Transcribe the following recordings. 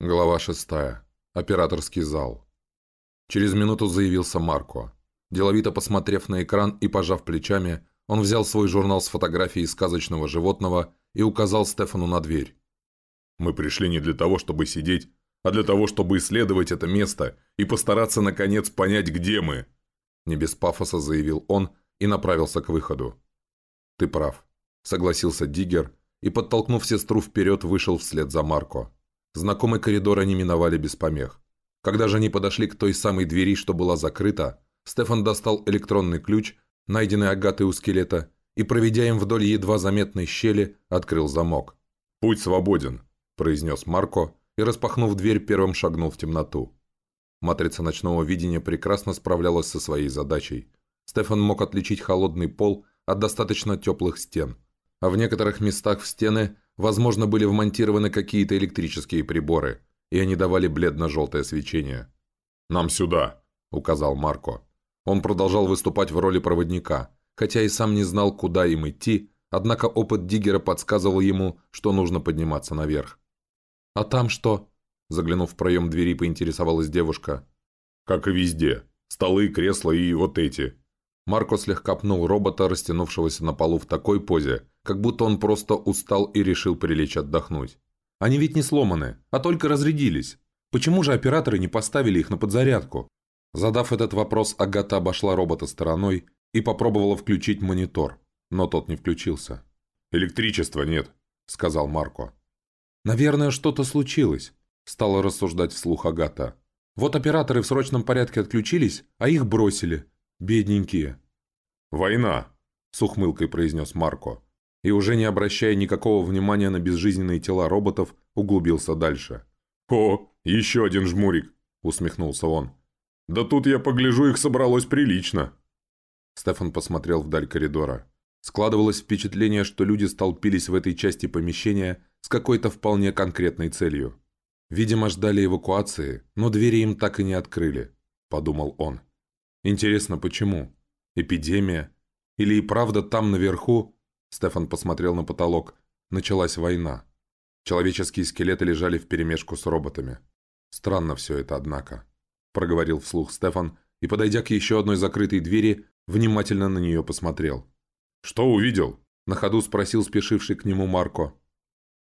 Глава 6. Операторский зал. Через минуту заявился Марко. Деловито посмотрев на экран и пожав плечами, он взял свой журнал с фотографией сказочного животного и указал Стефану на дверь. «Мы пришли не для того, чтобы сидеть, а для того, чтобы исследовать это место и постараться, наконец, понять, где мы», не без пафоса заявил он и направился к выходу. «Ты прав», — согласился Диггер и, подтолкнув сестру вперед, вышел вслед за Марко. Знакомый коридор они миновали без помех. Когда же они подошли к той самой двери, что была закрыта, Стефан достал электронный ключ, найденный Агатой у скелета, и, проведя им вдоль едва заметной щели, открыл замок. «Путь свободен», – произнес Марко, и, распахнув дверь, первым шагнул в темноту. Матрица ночного видения прекрасно справлялась со своей задачей. Стефан мог отличить холодный пол от достаточно теплых стен, а в некоторых местах в стены Возможно, были вмонтированы какие-то электрические приборы, и они давали бледно-желтое свечение. «Нам сюда», — указал Марко. Он продолжал выступать в роли проводника, хотя и сам не знал, куда им идти, однако опыт Диггера подсказывал ему, что нужно подниматься наверх. «А там что?» – заглянув в проем двери, поинтересовалась девушка. «Как и везде. Столы, кресла и вот эти». Марко слегка пнул робота, растянувшегося на полу в такой позе, как будто он просто устал и решил прилечь отдохнуть. Они ведь не сломаны, а только разрядились. Почему же операторы не поставили их на подзарядку? Задав этот вопрос, Агата обошла робота стороной и попробовала включить монитор, но тот не включился. «Электричества нет», — сказал Марко. «Наверное, что-то случилось», — стала рассуждать вслух Агата. «Вот операторы в срочном порядке отключились, а их бросили. Бедненькие». «Война», — с ухмылкой произнес Марко и, уже не обращая никакого внимания на безжизненные тела роботов, углубился дальше. «О, еще один жмурик!» – усмехнулся он. «Да тут, я погляжу, их собралось прилично!» Стефан посмотрел вдаль коридора. Складывалось впечатление, что люди столпились в этой части помещения с какой-то вполне конкретной целью. Видимо, ждали эвакуации, но двери им так и не открыли, подумал он. Интересно, почему? Эпидемия? Или и правда там наверху Стефан посмотрел на потолок. Началась война. Человеческие скелеты лежали вперемешку с роботами. Странно все это, однако. Проговорил вслух Стефан и, подойдя к еще одной закрытой двери, внимательно на нее посмотрел. «Что увидел?» – на ходу спросил спешивший к нему Марко.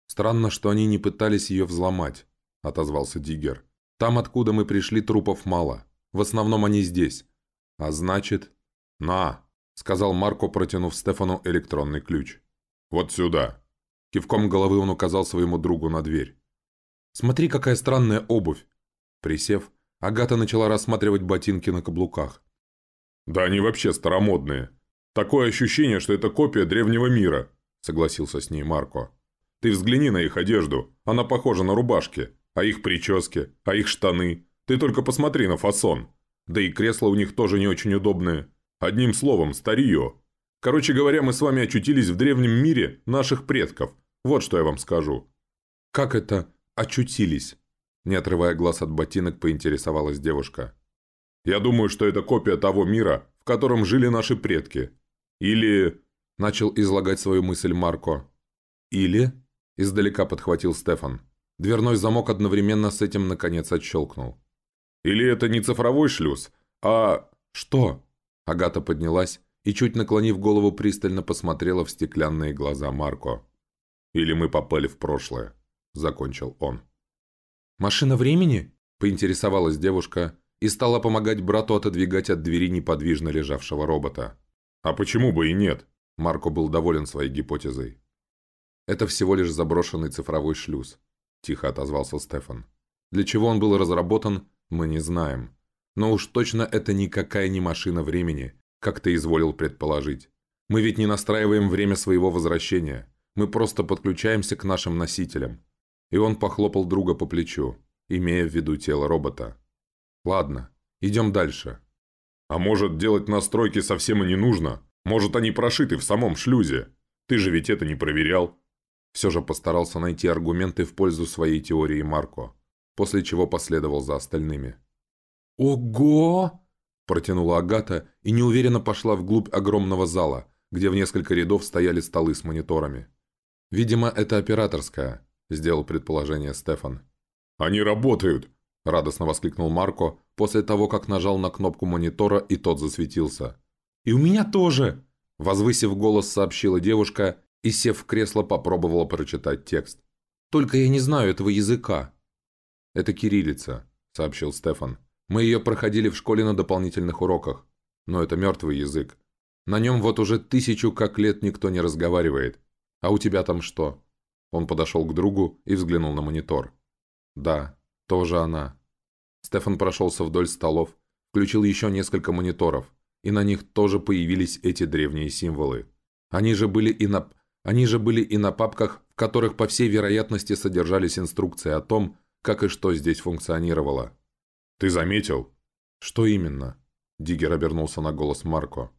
«Странно, что они не пытались ее взломать», – отозвался Диггер. «Там, откуда мы пришли, трупов мало. В основном они здесь. А значит...» «На!» — сказал Марко, протянув Стефану электронный ключ. «Вот сюда». Кивком головы он указал своему другу на дверь. «Смотри, какая странная обувь!» Присев, Агата начала рассматривать ботинки на каблуках. «Да они вообще старомодные. Такое ощущение, что это копия древнего мира», — согласился с ней Марко. «Ты взгляни на их одежду. Она похожа на рубашки. А их прически, а их штаны. Ты только посмотри на фасон. Да и кресла у них тоже не очень удобные. Одним словом, старье. Короче говоря, мы с вами очутились в древнем мире наших предков. Вот что я вам скажу». «Как это очутились?» Не отрывая глаз от ботинок, поинтересовалась девушка. «Я думаю, что это копия того мира, в котором жили наши предки. Или...» Начал излагать свою мысль Марко. «Или...» Издалека подхватил Стефан. Дверной замок одновременно с этим наконец отщелкнул. «Или это не цифровой шлюз, а...» «Что?» Агата поднялась и, чуть наклонив голову, пристально посмотрела в стеклянные глаза Марко. «Или мы попали в прошлое», — закончил он. «Машина времени?» — поинтересовалась девушка и стала помогать брату отодвигать от двери неподвижно лежавшего робота. «А почему бы и нет?» Марко был доволен своей гипотезой. «Это всего лишь заброшенный цифровой шлюз», – тихо отозвался Стефан. «Для чего он был разработан, мы не знаем. Но уж точно это никакая не машина времени, как ты изволил предположить. Мы ведь не настраиваем время своего возвращения. Мы просто подключаемся к нашим носителям. И он похлопал друга по плечу, имея в виду тело робота. Ладно, идем дальше. А может, делать настройки совсем и не нужно? Может, они прошиты в самом шлюзе? Ты же ведь это не проверял. Все же постарался найти аргументы в пользу своей теории Марко, после чего последовал за остальными. «Ого!» – протянула Агата и неуверенно пошла вглубь огромного зала, где в несколько рядов стояли столы с мониторами. «Видимо, это операторская», – сделал предположение Стефан. Они работают!» – радостно воскликнул Марко после того, как нажал на кнопку монитора и тот засветился. «И у меня тоже!» – возвысив голос, сообщила девушка и, сев в кресло, попробовала прочитать текст. «Только я не знаю этого языка». «Это кириллица», – сообщил Стефан. «Мы ее проходили в школе на дополнительных уроках. Но это мертвый язык. На нем вот уже тысячу как лет никто не разговаривает. А у тебя там что?» Он подошел к другу и взглянул на монитор. «Да, тоже она». Стефан прошелся вдоль столов, включил еще несколько мониторов, и на них тоже появились эти древние символы. Они же были и на, Они же были и на папках, в которых, по всей вероятности, содержались инструкции о том, как и что здесь функционировало. «Ты заметил?» «Что именно?» Диггер обернулся на голос Марко.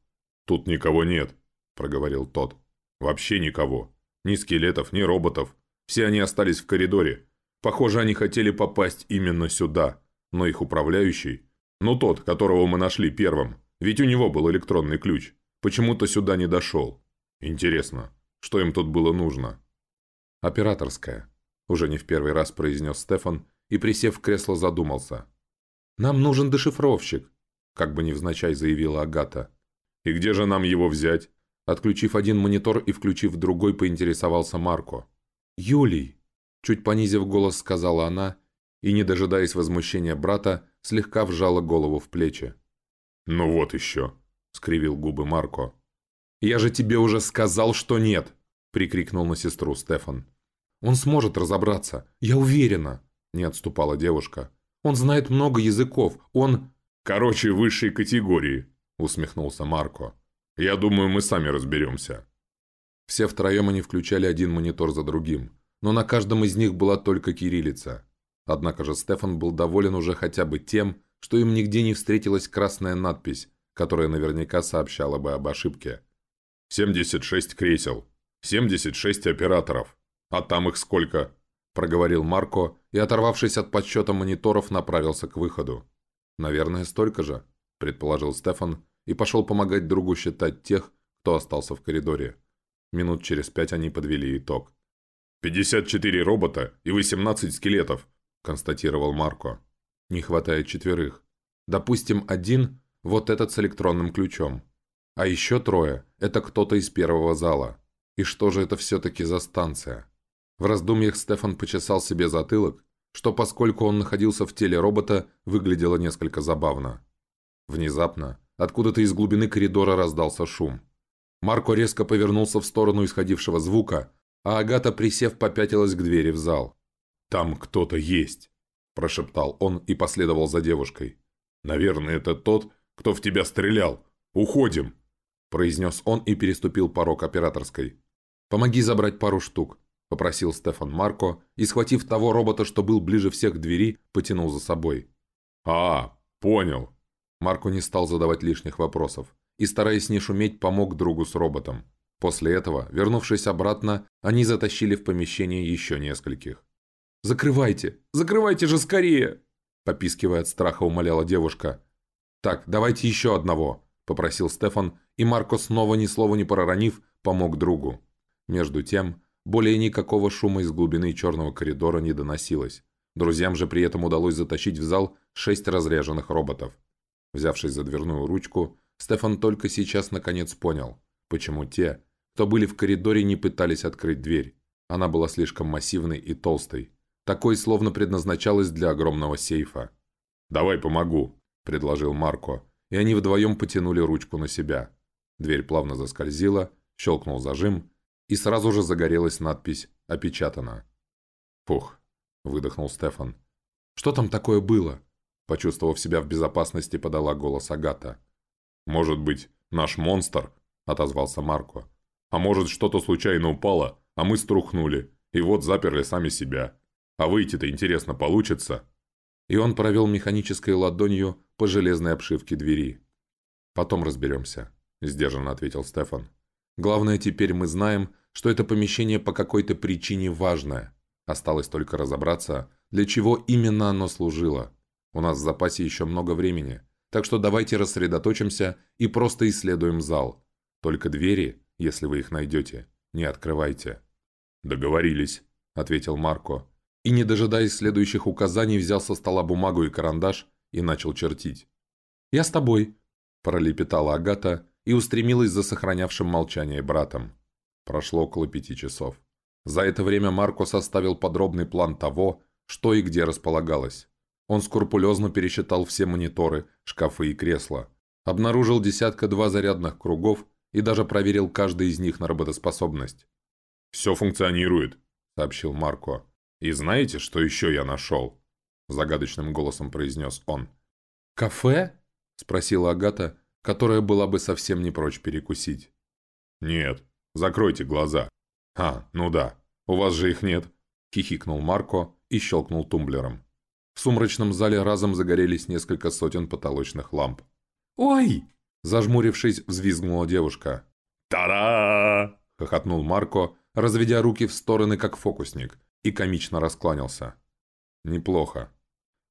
«Тут никого нет», – проговорил тот. «Вообще никого. Ни скелетов, ни роботов. Все они остались в коридоре. Похоже, они хотели попасть именно сюда. Но их управляющий... Ну тот, которого мы нашли первым. Ведь у него был электронный ключ. Почему-то сюда не дошел. Интересно, что им тут было нужно?» «Операторская», – уже не в первый раз произнес Стефан и, присев в кресло, задумался. «Нам нужен дешифровщик», – как бы невзначай заявила Агата. «И где же нам его взять?» Отключив один монитор и включив другой, поинтересовался Марко. «Юлий!» Чуть понизив голос, сказала она, и, не дожидаясь возмущения брата, слегка вжала голову в плечи. «Ну вот еще!» — скривил губы Марко. «Я же тебе уже сказал, что нет!» — прикрикнул на сестру Стефан. «Он сможет разобраться, я уверена!» — не отступала девушка. «Он знает много языков, он...» «Короче, высшей категории!» – усмехнулся Марко. «Я думаю, мы сами разберемся». Все втроем они включали один монитор за другим, но на каждом из них была только кириллица. Однако же Стефан был доволен уже хотя бы тем, что им нигде не встретилась красная надпись, которая наверняка сообщала бы об ошибке. «76 кресел, 76 операторов. А там их сколько?» – проговорил Марко и, оторвавшись от подсчета мониторов, направился к выходу. «Наверное, столько же», – предположил Стефан и пошел помогать другу считать тех, кто остался в коридоре. Минут через пять они подвели итог. «54 робота и 18 скелетов», – констатировал Марко. «Не хватает четверых. Допустим, один – вот этот с электронным ключом. А еще трое – это кто-то из первого зала. И что же это все-таки за станция?» В раздумьях Стефан почесал себе затылок, что поскольку он находился в теле робота, выглядело несколько забавно. Внезапно, откуда-то из глубины коридора раздался шум. Марко резко повернулся в сторону исходившего звука, а Агата, присев, попятилась к двери в зал. «Там кто-то есть», – прошептал он и последовал за девушкой. «Наверное, это тот, кто в тебя стрелял. Уходим», – произнес он и переступил порог операторской. «Помоги забрать пару штук», – попросил Стефан Марко и, схватив того робота, что был ближе всех к двери, потянул за собой. «А, понял». Марко не стал задавать лишних вопросов и, стараясь не шуметь, помог другу с роботом. После этого, вернувшись обратно, они затащили в помещение еще нескольких. «Закрывайте! Закрывайте же скорее!» Попискивая от страха, умоляла девушка. «Так, давайте еще одного», – попросил Стефан, и Марко, снова ни слова не проронив, помог другу. Между тем, более никакого шума из глубины черного коридора не доносилось. Друзьям же при этом удалось затащить в зал шесть разряженных роботов. Взявшись за дверную ручку, Стефан только сейчас наконец понял, почему те, кто были в коридоре, не пытались открыть дверь. Она была слишком массивной и толстой. Такой словно предназначалась для огромного сейфа. «Давай помогу», – предложил Марко, и они вдвоем потянули ручку на себя. Дверь плавно заскользила, щелкнул зажим, и сразу же загорелась надпись «Опечатано». «Фух», – выдохнул Стефан. «Что там такое было?» Почувствовав себя в безопасности, подала голос Агата. «Может быть, наш монстр?» – отозвался Марко. «А может, что-то случайно упало, а мы струхнули, и вот заперли сами себя. А выйти-то, интересно, получится?» И он провел механической ладонью по железной обшивке двери. «Потом разберемся», – сдержанно ответил Стефан. Главное, теперь мы знаем, что это помещение по какой-то причине важное. Осталось только разобраться, для чего именно оно служило. У нас в запасе еще много времени, так что давайте рассредоточимся и просто исследуем зал. Только двери, если вы их найдете, не открывайте». «Договорились», — ответил Марко. и, не дожидаясь следующих указаний, взял со стола бумагу и карандаш и начал чертить. «Я с тобой», – пролепетала Агата и устремилась за сохранявшим молчание братом. Прошло около пяти часов. За это время Марко составил подробный план того, что и где располагалось. Он скрупулезно пересчитал все мониторы, шкафы и кресла, обнаружил десятка-два зарядных кругов и даже проверил каждый из них на работоспособность. «Все функционирует», — сообщил Марко. «И знаете, что еще я нашел?» Загадочным голосом произнес он. «Кафе?» — спросила Агата, которая была бы совсем не прочь перекусить. «Нет, закройте глаза». «А, ну да, у вас же их нет», — хихикнул Марко и щелкнул тумблером. В сумрачном зале разом загорелись несколько сотен потолочных ламп. «Ой!» – зажмурившись, взвизгнула девушка. «Та-да!» – хохотнул Марко, разведя руки в стороны, как фокусник, и комично раскланялся. «Неплохо».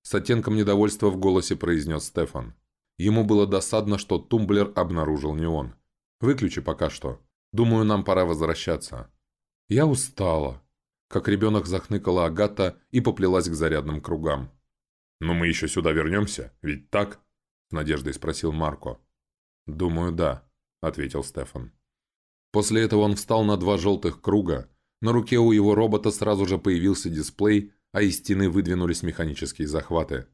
С оттенком недовольства в голосе произнес Стефан. Ему было досадно, что тумблер обнаружил не он. «Выключи пока что. Думаю, нам пора возвращаться». «Я устала», как ребенок захныкала Агата и поплелась к зарядным кругам. «Но мы еще сюда вернемся, ведь так?» – с надеждой спросил Марко. «Думаю, да», – ответил Стефан. После этого он встал на два желтых круга. На руке у его робота сразу же появился дисплей, а из стены выдвинулись механические захваты.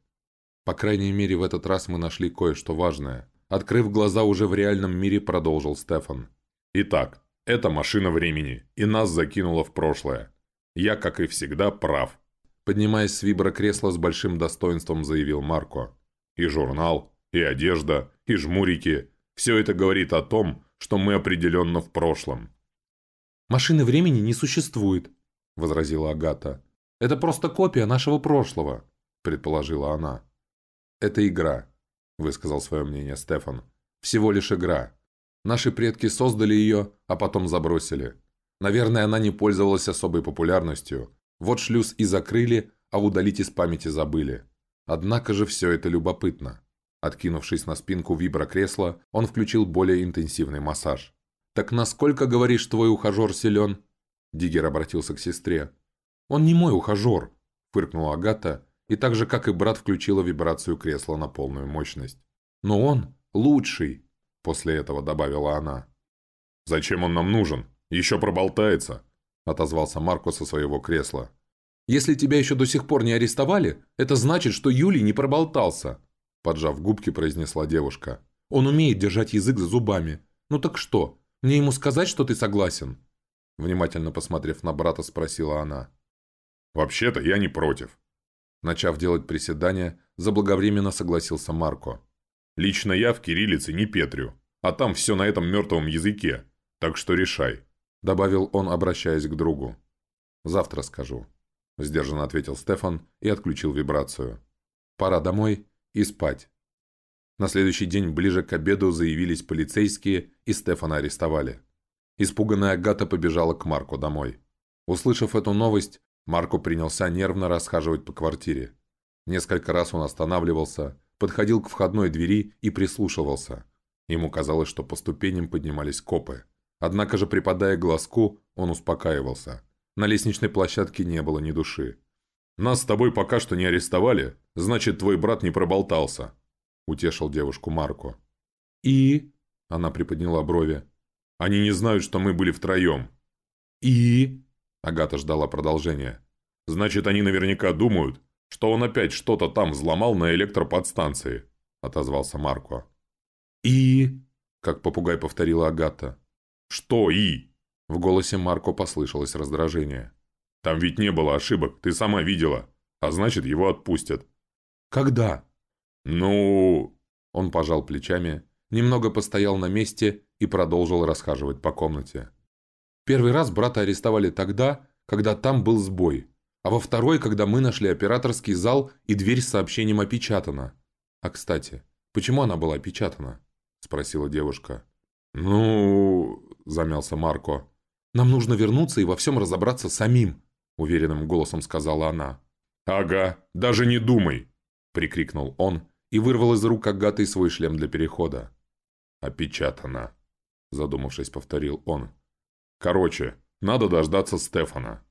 По крайней мере, в этот раз мы нашли кое-что важное. Открыв глаза уже в реальном мире, продолжил Стефан. «Итак, это машина времени, и нас закинуло в прошлое. Я, как и всегда, прав. Поднимаясь с виброкресла с большим достоинством, заявил Марко. И журнал, и одежда, и жмурики. Все это говорит о том, что мы определенно в прошлом. «Машины времени не существует», — возразила Агата. «Это просто копия нашего прошлого», — предположила она. «Это игра», — высказал свое мнение Стефан. «Всего лишь игра. Наши предки создали ее, а потом забросили. Наверное, она не пользовалась особой популярностью. Вот шлюз и закрыли, а удалить из памяти забыли. Однако же все это любопытно. Откинувшись на спинку виброкресла, он включил более интенсивный массаж. «Так насколько, говоришь, твой ухажер силен?» Диггер обратился к сестре. «Он не мой ухажер», – фыркнула Агата, и так же, как и брат, включила вибрацию кресла на полную мощность. «Но он лучший», – после этого добавила она. «Зачем он нам нужен?» «Еще проболтается», — отозвался Марко со своего кресла. «Если тебя еще до сих пор не арестовали, это значит, что Юлий не проболтался», — поджав губки, произнесла девушка. «Он умеет держать язык за зубами. Ну так что, мне ему сказать, что ты согласен?» Внимательно посмотрев на брата, спросила она. «Вообще-то я не против». Начав делать приседания, заблаговременно согласился Марко. «Лично я в кириллице не петрю, а там все на этом мертвом языке, так что решай». – добавил он, обращаясь к другу. «Завтра скажу», – сдержанно ответил Стефан и отключил вибрацию. «Пора домой и спать». На следующий день ближе к обеду заявились полицейские и Стефана арестовали. Испуганная Агата побежала к Марку домой. Услышав эту новость, Марко принялся нервно расхаживать по квартире. Несколько раз он останавливался, подходил к входной двери и прислушивался. Ему казалось, что по ступеням поднимались копы. Однако же, припадая к глазку, он успокаивался. На лестничной площадке не было ни души. «Нас с тобой пока что не арестовали, значит, твой брат не проболтался», – утешил девушку Марко. «И?» – она приподняла брови. «Они не знают, что мы были втроем». «И?» – Агата ждала продолжения. «Значит, они наверняка думают, что он опять что-то там взломал на электроподстанции», – отозвался Марко. «И?» – как попугай повторила Агата. «Что «и»?» В голосе Марко послышалось раздражение. «Там ведь не было ошибок, ты сама видела. А значит, его отпустят». «Когда?» «Ну...» Он пожал плечами, немного постоял на месте и продолжил расхаживать по комнате. Первый раз брата арестовали тогда, когда там был сбой, а во второй, когда мы нашли операторский зал и дверь с сообщением опечатана. А кстати, почему она была опечатана? Спросила девушка. «Ну...» – замялся Марко. «Нам нужно вернуться и во всем разобраться самим», – уверенным голосом сказала она. «Ага, даже не думай!» – прикрикнул он и вырвал из рук Агаты свой шлем для перехода. «Опечатано», – задумавшись, повторил он. «Короче, надо дождаться Стефана.